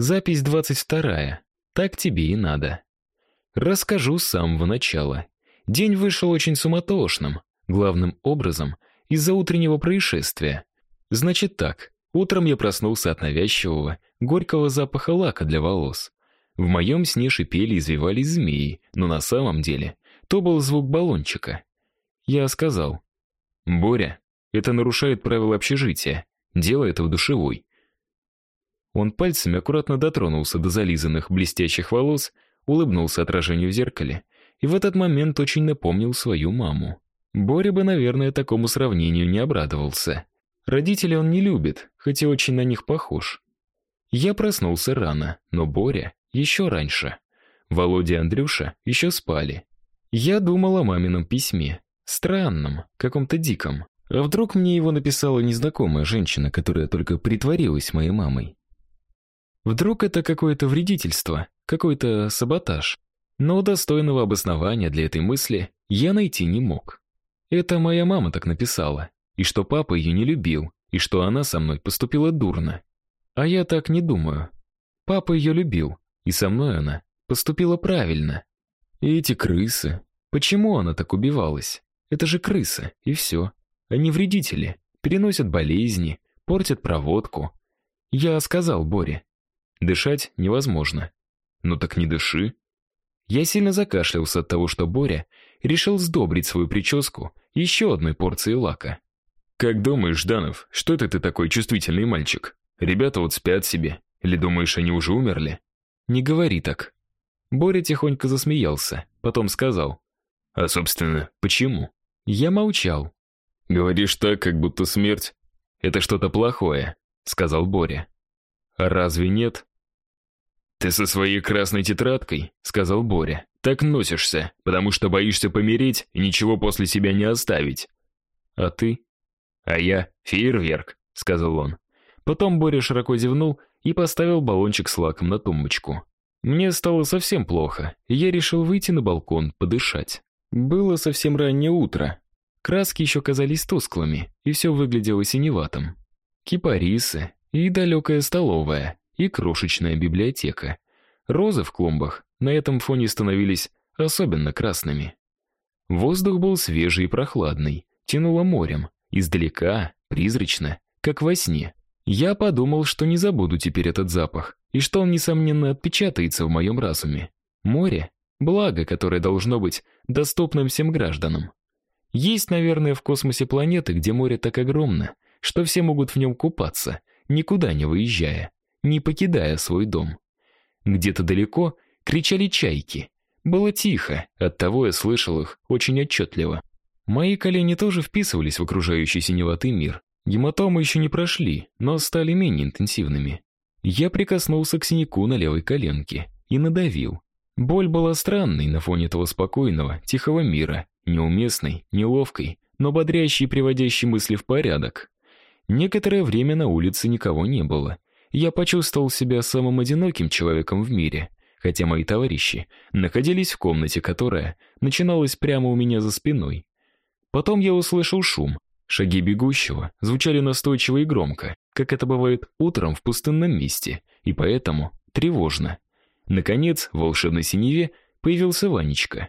Запись двадцать вторая. Так тебе и надо. Расскажу с самого начала. День вышел очень суматошным, главным образом из-за утреннего происшествия. Значит так, утром я проснулся от навязчивого, горького запаха лака для волос. В моем сне шипели и извивались змеи, но на самом деле то был звук баллончика. Я сказал: "Боря, это нарушает правила общежития. Делай это в душевой". Он пальцами аккуратно дотронулся до зализанных блестящих волос, улыбнулся отражению в зеркале и в этот момент очень напомнил свою маму. Боря бы, наверное, такому сравнению не обрадовался. Родителей он не любит, хотя очень на них похож. Я проснулся рано, но Боря еще раньше. Володя и Андрюша еще спали. Я думал о мамином письме, странном, каком-то диком. А вдруг мне его написала незнакомая женщина, которая только притворилась моей мамой? Вдруг это какое-то вредительство, какой-то саботаж. Но достойного обоснования для этой мысли я найти не мог. Это моя мама так написала, и что папа ее не любил, и что она со мной поступила дурно. А я так не думаю. Папа ее любил, и со мной она поступила правильно. И эти крысы, почему она так убивалась? Это же крысы, и все. Они вредители, переносят болезни, портят проводку. Я сказал Боре, дышать невозможно. Ну так не дыши. Я сильно закашлялся от того, что Боря решил сдобрить свою прическу еще одной порцией лака. Как думаешь, Жданов, что это ты такой чувствительный мальчик? Ребята вот спят себе, или думаешь, они уже умерли? Не говори так. Боря тихонько засмеялся, потом сказал: "А собственно, почему?" Я молчал. Говоришь так, как будто смерть это что-то плохое, сказал Боря. А разве нет? Ты со своей красной тетрадкой, сказал Боря. Так носишься, потому что боишься помереть и ничего после себя не оставить. А ты? А я фейерверк, сказал он. Потом Боря широко зевнул и поставил баллончик с лаком на тумбочку. Мне стало совсем плохо, и я решил выйти на балкон подышать. Было совсем раннее утро. Краски еще казались тусклыми, и все выглядело синеватым. Кипарисы и далекая столовая, и крошечная библиотека. Розы в клумбах на этом фоне становились особенно красными. Воздух был свежий и прохладный, тянуло морем, издалека, призрачно, как во сне. Я подумал, что не забуду теперь этот запах, и что он несомненно отпечатается в моем разуме. Море благо, которое должно быть доступным всем гражданам. Есть, наверное, в космосе планеты, где море так огромно, что все могут в нем купаться, никуда не выезжая не покидая свой дом. Где-то далеко кричали чайки. Было тихо, оттого я слышал их очень отчетливо. Мои колени тоже вписывались в окружающий синеватый мир. Гематомы еще не прошли, но стали менее интенсивными. Я прикоснулся к синяку на левой коленке и надавил. Боль была странной на фоне этого спокойного, тихого мира, неуместной, неловкой, но бодрящей и приводящей мысли в порядок. Некоторое время на улице никого не было, я почувствовал себя самым одиноким человеком в мире, хотя мои товарищи находились в комнате, которая начиналась прямо у меня за спиной. Потом я услышал шум. Шаги бегущего звучали настойчиво и громко, как это бывает утром в пустынном месте, и поэтому тревожно. Наконец, в волшебной синеве появился Ванечка.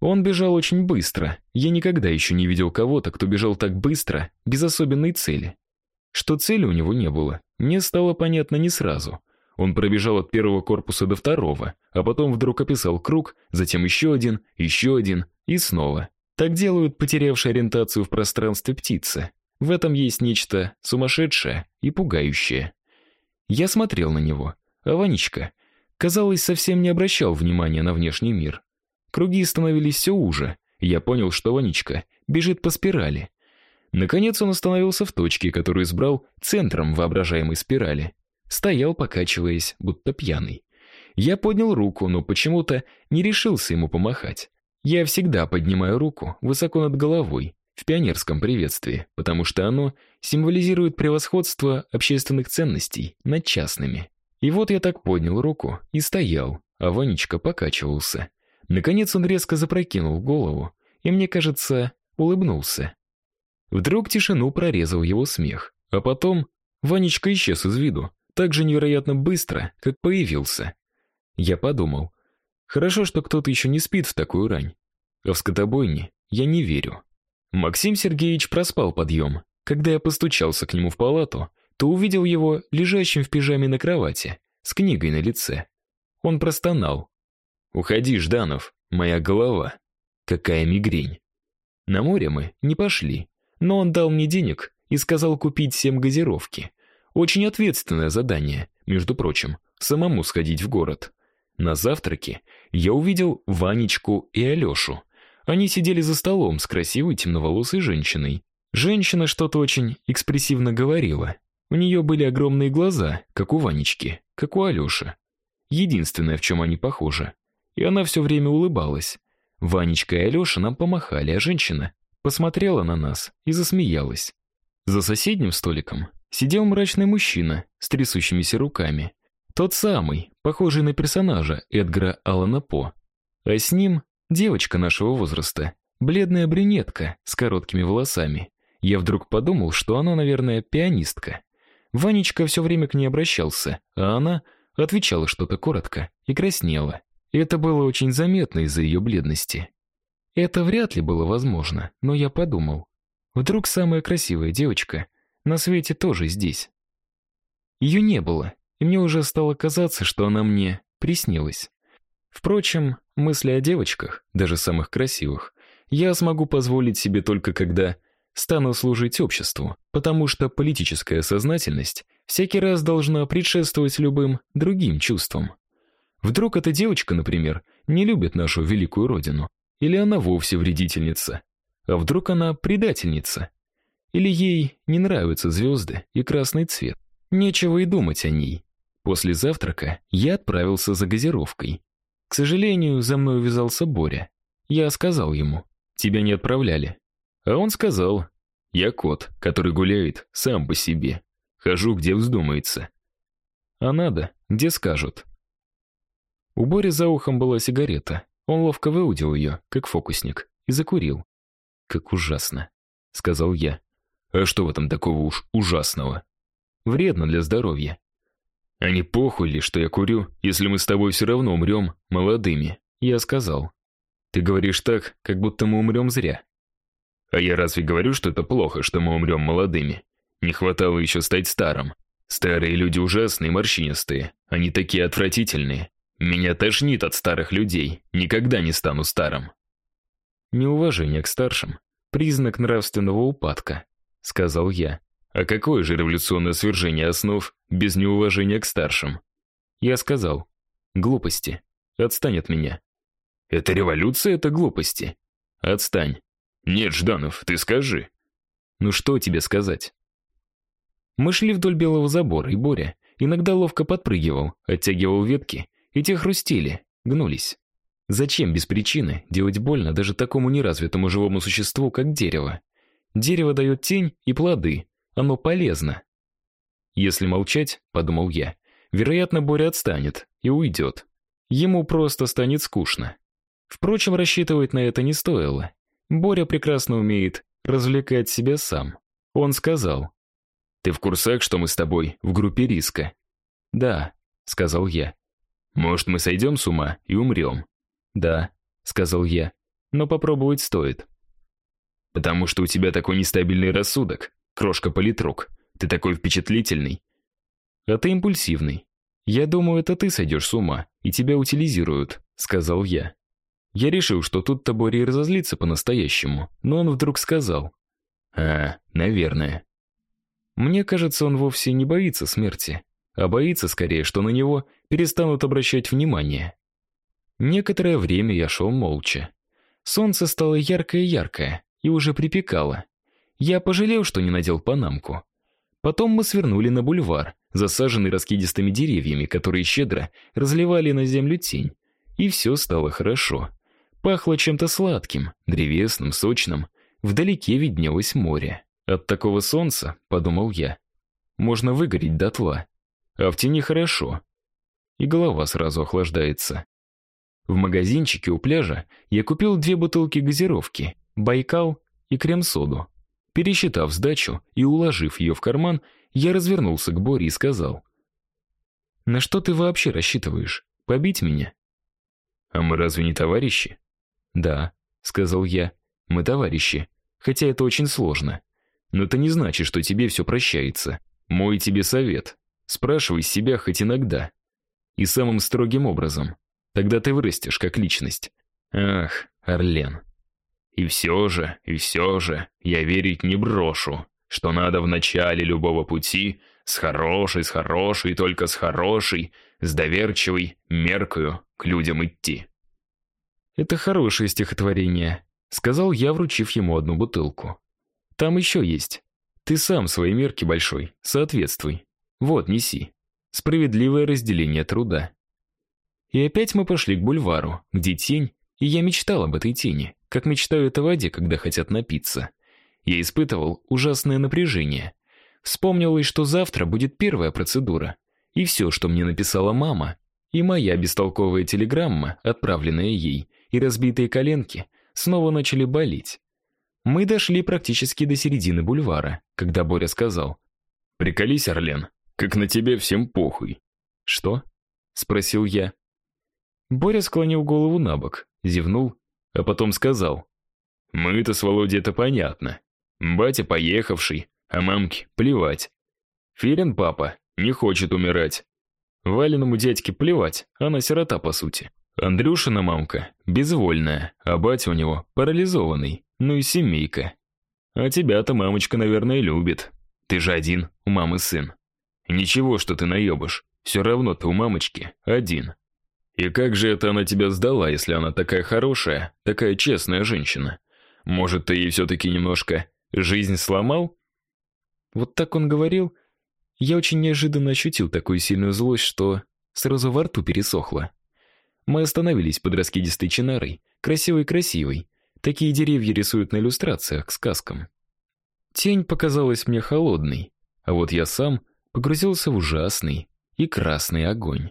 Он бежал очень быстро. Я никогда еще не видел кого-то, кто бежал так быстро, без особенной цели. Что цели у него не было, мне стало понятно не сразу. Он пробежал от первого корпуса до второго, а потом вдруг описал круг, затем еще один, еще один и снова. Так делают потерявшие ориентацию в пространстве птицы. В этом есть нечто сумасшедшее и пугающее. Я смотрел на него, а Ванечка, казалось, совсем не обращал внимания на внешний мир. Круги становились все уже. Я понял, что Ванечка бежит по спирали. Наконец он остановился в точке, которую избрал центром воображаемой спирали. Стоял, покачиваясь, будто пьяный. Я поднял руку, но почему-то не решился ему помахать. Я всегда поднимаю руку высоко над головой в пионерском приветствии, потому что оно символизирует превосходство общественных ценностей над частными. И вот я так поднял руку и стоял, а Ванечка покачивался. Наконец он резко запрокинул голову и, мне кажется, улыбнулся. Вдруг тишину прорезал его смех, а потом Ванечка исчез из виду, так же невероятно быстро, как появился. Я подумал, хорошо, что кто-то еще не спит в такую рань. А в скотобойне я не верю. Максим Сергеевич проспал подъем. Когда я постучался к нему в палату, то увидел его лежащим в пижаме на кровати, с книгой на лице. Он простонал. «Уходи, Жданов, моя голова. Какая мигрень». На море мы не пошли, но он дал мне денег и сказал купить семь газировки. Очень ответственное задание, между прочим, самому сходить в город. На завтраке я увидел Ванечку и Алешу. Они сидели за столом с красивой темноволосой женщиной. Женщина что-то очень экспрессивно говорила. У нее были огромные глаза, как у Ванечки, как у Алёши. Единственное, в чем они похожи. И она все время улыбалась. Ванечка и Алёша нам помахали, а женщина посмотрела на нас и засмеялась. За соседним столиком сидел мрачный мужчина с трясущимися руками. Тот самый, похожий на персонажа Эдгара Аллана По. А с ним девочка нашего возраста, бледная брюнетка с короткими волосами. Я вдруг подумал, что она, наверное, пианистка. Ванечка все время к ней обращался, а она отвечала что-то коротко и краснела. Это было очень заметно из-за ее бледности. Это вряд ли было возможно, но я подумал, вдруг самая красивая девочка на свете тоже здесь. Ее не было, и мне уже стало казаться, что она мне приснилась. Впрочем, мысли о девочках, даже самых красивых, я смогу позволить себе только когда стану служить обществу, потому что политическая сознательность всякий раз должна предшествовать любым другим чувствам. Вдруг эта девочка, например, не любит нашу великую родину, или она вовсе вредительница, а вдруг она предательница, или ей не нравятся звезды и красный цвет. Нечего и думать о ней. После завтрака я отправился за газировкой. К сожалению, за мной увязался Боря. Я сказал ему: "Тебя не отправляли". А он сказал: "Я кот, который гуляет сам по себе. Хожу где вздумается". А надо, где скажут. У Бори за ухом была сигарета. Он ловко выудил ее, как фокусник, и закурил. Как ужасно, сказал я. А что в этом такого уж ужасного? Вредно для здоровья. А не похуй ли, что я курю, если мы с тобой все равно умрем молодыми? Я сказал. Ты говоришь так, как будто мы умрем зря. А я разве говорю, что это плохо, что мы умрем молодыми? Не хватало еще стать старым. Старые люди ужасные, морщинистые. Они такие отвратительные. Меня тошнит от старых людей. Никогда не стану старым. Неуважение к старшим признак нравственного упадка, сказал я. А какое же революционное свержение основ без неуважения к старшим? Я сказал: глупости. Отстань от меня. Это революция, это глупости. Отстань. Нет, Жданов, ты скажи. Ну что тебе сказать? Мы шли вдоль белого забора, и Боря иногда ловко подпрыгивал, оттягивал ветки, и те хрустели, гнулись. Зачем без причины делать больно даже такому неразвитому живому существу, как дерево? Дерево дает тень и плоды, оно полезно. Если молчать, подумал я, вероятно, Боря отстанет и уйдет. Ему просто станет скучно. Впрочем, рассчитывать на это не стоило. Боря прекрасно умеет развлекать себя сам. Он сказал: "Ты в курсах, что мы с тобой в группе риска?" "Да", сказал я. "Может, мы сойдем с ума и умрем?» "Да", сказал я. "Но попробовать стоит". "Потому что у тебя такой нестабильный рассудок", крошка-политрук. Ты такой впечатлительный. А ты импульсивный. Я думаю, это ты сойдешь с ума, и тебя утилизируют, сказал я. Я решил, что тут Табори разозлится по-настоящему, но он вдруг сказал: "А, наверное". Мне кажется, он вовсе не боится смерти, а боится скорее, что на него перестанут обращать внимание. Некоторое время я шел молча. Солнце стало яркое-яркое и уже припекало. Я пожалел, что не надел панамку. Потом мы свернули на бульвар, засаженный раскидистыми деревьями, которые щедро разливали на землю тень, и все стало хорошо. Пахло чем-то сладким, древесным, сочным. Вдалеке виднелось море. От такого солнца, подумал я, можно выгореть дотла. А в тени хорошо. И голова сразу охлаждается. В магазинчике у пляжа я купил две бутылки газировки: Байкал и крем-соду. Пересчитав сдачу и уложив ее в карман, я развернулся к Боре и сказал: На что ты вообще рассчитываешь? Побить меня? А мы разве не товарищи? Да, сказал я. Мы товарищи, хотя это очень сложно. Но это не значит, что тебе все прощается. Мой тебе совет: спрашивай себя хоть иногда. И самым строгим образом. Тогда ты вырастешь как личность. Ах, Орлен. И все же, и все же, я верить не брошу, что надо в начале любого пути с хорошей, с хорошей, только с хорошей, с доверчивой меркою к людям идти. Это хорошее стихотворение, сказал я, вручив ему одну бутылку. Там еще есть. Ты сам своей мерке большой, соответствуй. Вот, неси. Справедливое разделение труда. И опять мы пошли к бульвару, где тень, и я мечтал об этой тени как мечтают о воде, когда хотят напиться. Я испытывал ужасное напряжение. Вспомнилось, что завтра будет первая процедура, и все, что мне написала мама, и моя бестолковая телеграмма, отправленная ей, и разбитые коленки снова начали болеть. Мы дошли практически до середины бульвара, когда Боря сказал: "Приколись, Орлен, как на тебе всем похуй". "Что?" спросил я. Боря склонил голову набок, зевнул а потом сказал: "Мы-то с Володей это понятно. Батя поехавший, а мамке плевать. Филин папа не хочет умирать. Валеному дядьке плевать, она сирота по сути. Андрюшина мамка безвольная, а батя у него парализованный, ну и семейка. А тебя-то мамочка, наверное, любит. Ты же один, у мамы сын. Ничего, что ты наебыш, все равно ты у мамочки один. И как же это она тебя сдала, если она такая хорошая, такая честная женщина? Может, ты ей все таки немножко жизнь сломал? Вот так он говорил. Я очень неожиданно ощутил такую сильную злость, что сразу во рту пересохло. Мы остановились под раскидистой чинарой, красивой-красивой. Такие деревья рисуют на иллюстрациях к сказкам. Тень показалась мне холодной, а вот я сам погрузился в ужасный и красный огонь.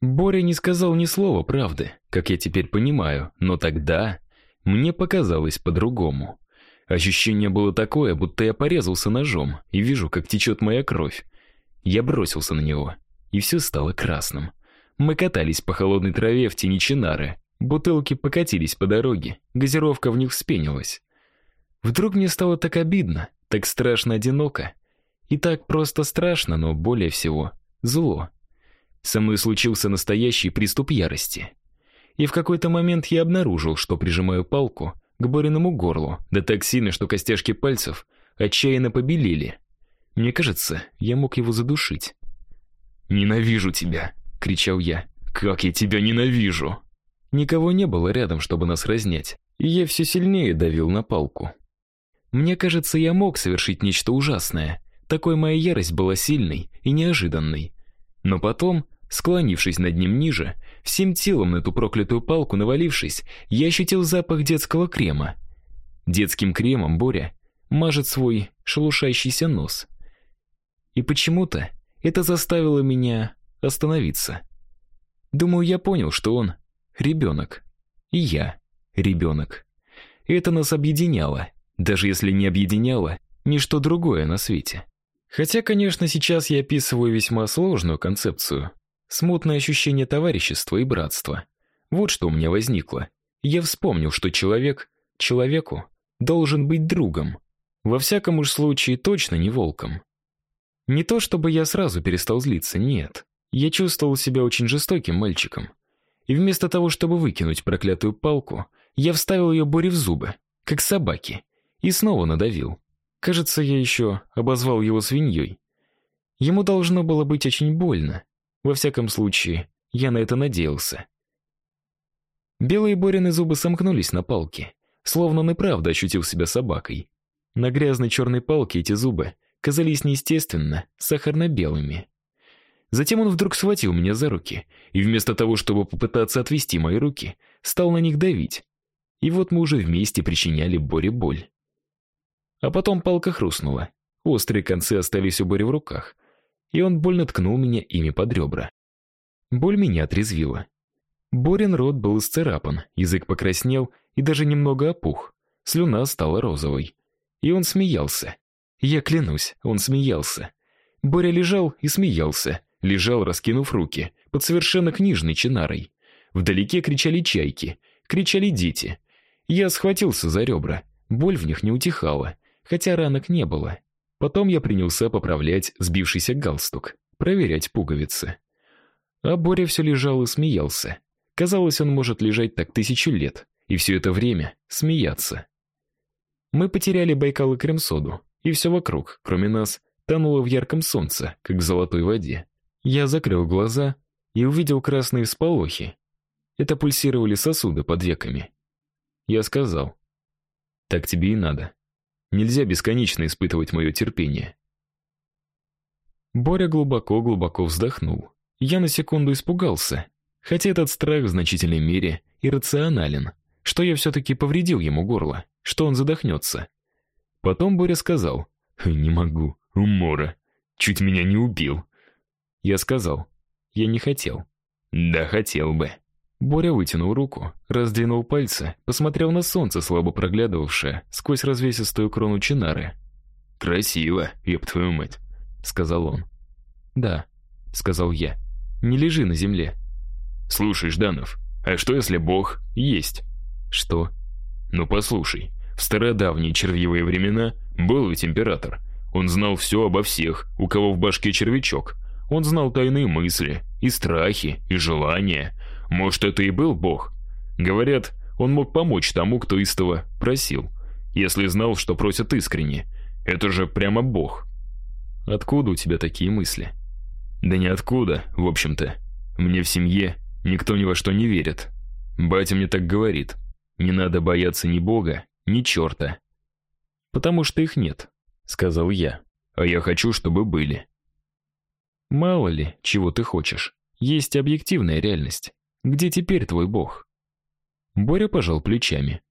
Боря не сказал ни слова правды, как я теперь понимаю, но тогда мне показалось по-другому. Ощущение было такое, будто я порезался ножом и вижу, как течет моя кровь. Я бросился на него, и все стало красным. Мы катались по холодной траве в тени чинары. Бутылки покатились по дороге, газировка в них вспенилась. Вдруг мне стало так обидно, так страшно одиноко. И так просто страшно, но более всего зло. Со мной случился настоящий приступ ярости. И в какой-то момент я обнаружил, что прижимаю палку к Бориному горлу, да так сильно, что костяшки пальцев отчаянно побелели. Мне кажется, я мог его задушить. "Ненавижу тебя", кричал я. "Как я тебя ненавижу!" Никого не было рядом, чтобы нас разнять, и я все сильнее давил на палку. Мне кажется, я мог совершить нечто ужасное. Такой моя ярость была сильной и неожиданной. Но потом Склонившись над ним ниже, всем телом на эту проклятую палку навалившись, я ощутил запах детского крема. Детским кремом Боря мажет свой шелушащийся нос. И почему-то это заставило меня остановиться. Думаю, я понял, что он ребенок, и я ребенок. Это нас объединяло, даже если не объединяло ничто другое на свете. Хотя, конечно, сейчас я описываю весьма сложную концепцию, Смутное ощущение товарищества и братства. Вот что у меня возникло. Я вспомнил, что человек человеку должен быть другом. Во всяком уж случае, точно не волком. Не то чтобы я сразу перестал злиться, нет. Я чувствовал себя очень жестоким мальчиком. И вместо того, чтобы выкинуть проклятую палку, я вставил ее Боре в зубы, как собаке, и снова надавил. Кажется, я еще обозвал его свиньей. Ему должно было быть очень больно, во всяком случае, я на это надеялся. Белые Борины зубы сомкнулись на палке, словно он и правда ощутил себя собакой. На грязной черной палке эти зубы казались неестественно сахарно-белыми. Затем он вдруг схватил меня за руки и вместо того, чтобы попытаться отвести мои руки, стал на них давить. И вот мы уже вместе причиняли Боре боль. А потом палка хрустнула. Острые концы остались у Бори в руках, и он больно ткнул меня ими под ребра. Боль меня отрезвила. Борин рот был исцарапан, язык покраснел и даже немного опух. Слюна стала розовой. И он смеялся. Я клянусь, он смеялся. Боря лежал и смеялся, лежал, раскинув руки, под совершенно книжной чинарой. Вдалеке кричали чайки, кричали дети. Я схватился за ребра. Боль в них не утихала, хотя ранок не было. Потом я принялся поправлять сбившийся галстук, проверять пуговицы. А Боря все лежал и смеялся. Казалось, он может лежать так тысячу лет и все это время смеяться. Мы потеряли Байкал и Крем-соду, и все вокруг, кроме нас, тонуло в ярком солнце, как в золотой воде. Я закрыл глаза и увидел красные всполохи. Это пульсировали сосуды под веками. Я сказал: "Так тебе и надо. Нельзя бесконечно испытывать мое терпение". Боря глубоко-глубоко вздохнул. Я на секунду испугался, хотя этот страх в значительной мере иррационален что я все-таки повредил ему горло, что он задохнется. Потом Боря сказал, «Не могу, умора, чуть меня не убил». Я сказал, «Я не хотел». «Да хотел бы». Боря вытянул руку, раздвинул пальцы, посмотрел на солнце, слабо проглядывавшее сквозь развесистую крону чинары. «Красиво, ёб твою мать», — сказал он. «Да», — сказал я, — «не лежи на земле». «Слушай, Жданов, а что если Бог есть?» Что? Ну послушай, в стародавние червивые времена был ведь император. Он знал все обо всех, у кого в башке червячок. Он знал тайные мысли, и страхи, и желания. Может, это и был Бог? Говорят, он мог помочь тому, кто истово просил, если знал, что просят искренне. Это же прямо Бог. Откуда у тебя такие мысли? Да ниоткуда, в общем-то. Мне в семье никто ни во что не верит. Батя мне так говорит. Не надо бояться ни Бога, ни черта. Потому что их нет, сказал я. А я хочу, чтобы были. Мало ли, чего ты хочешь. Есть объективная реальность. Где теперь твой Бог? Боря пожал плечами.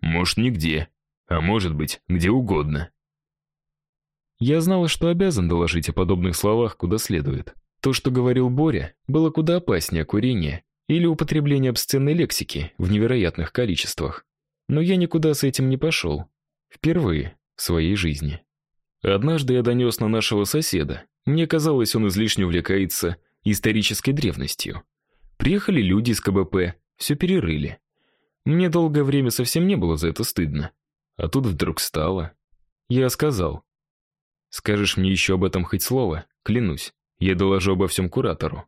Может, нигде, а может быть, где угодно. Я знал, что обязан доложить о подобных словах куда следует. То, что говорил Боря, было куда опаснее курения или употребление обсценной лексики в невероятных количествах. Но я никуда с этим не пошел. Впервые в своей жизни. Однажды я донес на нашего соседа. Мне казалось, он излишне увлекается исторической древностью. Приехали люди из КБП, все перерыли. Мне долгое время совсем не было за это стыдно. А тут вдруг стало. Я сказал: "Скажешь мне еще об этом хоть слово, клянусь, я доложу обо всем куратору".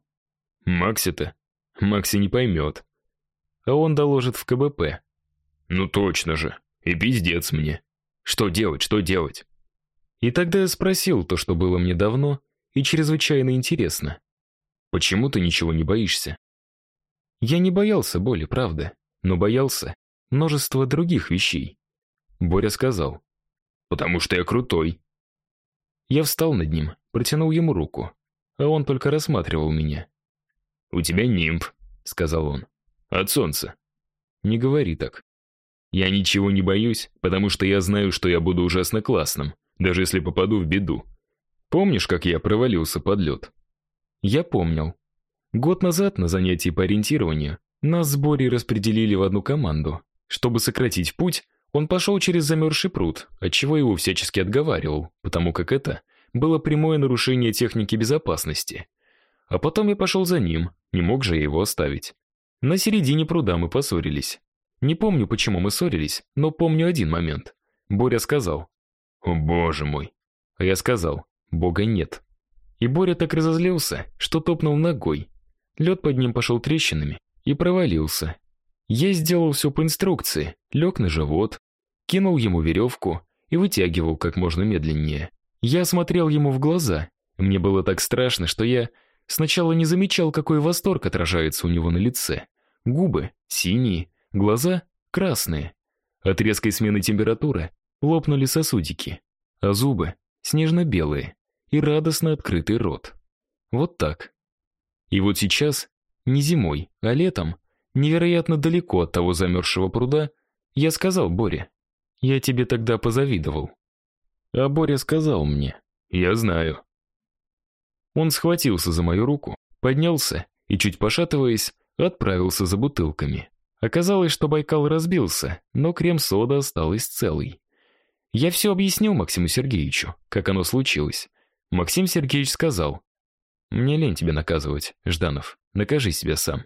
Макси-то Макси не поймет. А он доложит в КБП. Ну точно же. И пиздец мне. Что делать, что делать? И тогда я спросил то, что было мне давно и чрезвычайно интересно. Почему ты ничего не боишься? Я не боялся боли, правда, но боялся множества других вещей. Боря сказал: "Потому что я крутой". Я встал над ним, протянул ему руку, а он только рассматривал меня. У тебя нимб, сказал он. От солнца. Не говори так. Я ничего не боюсь, потому что я знаю, что я буду ужасно классным, даже если попаду в беду. Помнишь, как я провалился под лед?» Я помнил. Год назад на занятии по ориентированию нас с Борей распределили в одну команду. Чтобы сократить путь, он пошел через замерзший пруд, от чего его всячески отговаривал, потому как это было прямое нарушение техники безопасности. А потом я пошел за ним, не мог же я его оставить. На середине пруда мы поссорились. Не помню, почему мы ссорились, но помню один момент. Боря сказал: "О, боже мой". А я сказал: "Бога нет". И Боря так разозлился, что топнул ногой. Лед под ним пошел трещинами и провалился. Я сделал все по инструкции: лег на живот, кинул ему веревку и вытягивал как можно медленнее. Я смотрел ему в глаза. Мне было так страшно, что я Сначала не замечал, какой восторг отражается у него на лице. Губы синие, глаза красные. От резкой смены температуры лопнули сосудики, а зубы снежно-белые и радостно открытый рот. Вот так. И вот сейчас, не зимой, а летом, невероятно далеко от того замерзшего пруда, я сказал Боре: "Я тебе тогда позавидовал". А Боря сказал мне: "Я знаю". Он схватился за мою руку, поднялся и, чуть пошатываясь, отправился за бутылками. Оказалось, что Байкал разбился, но крем-сода осталась целой. Я все объяснил Максиму Сергеевичу, как оно случилось. Максим Сергеевич сказал: Мне лень тебя наказывать, Жданов. Накажи себя сам.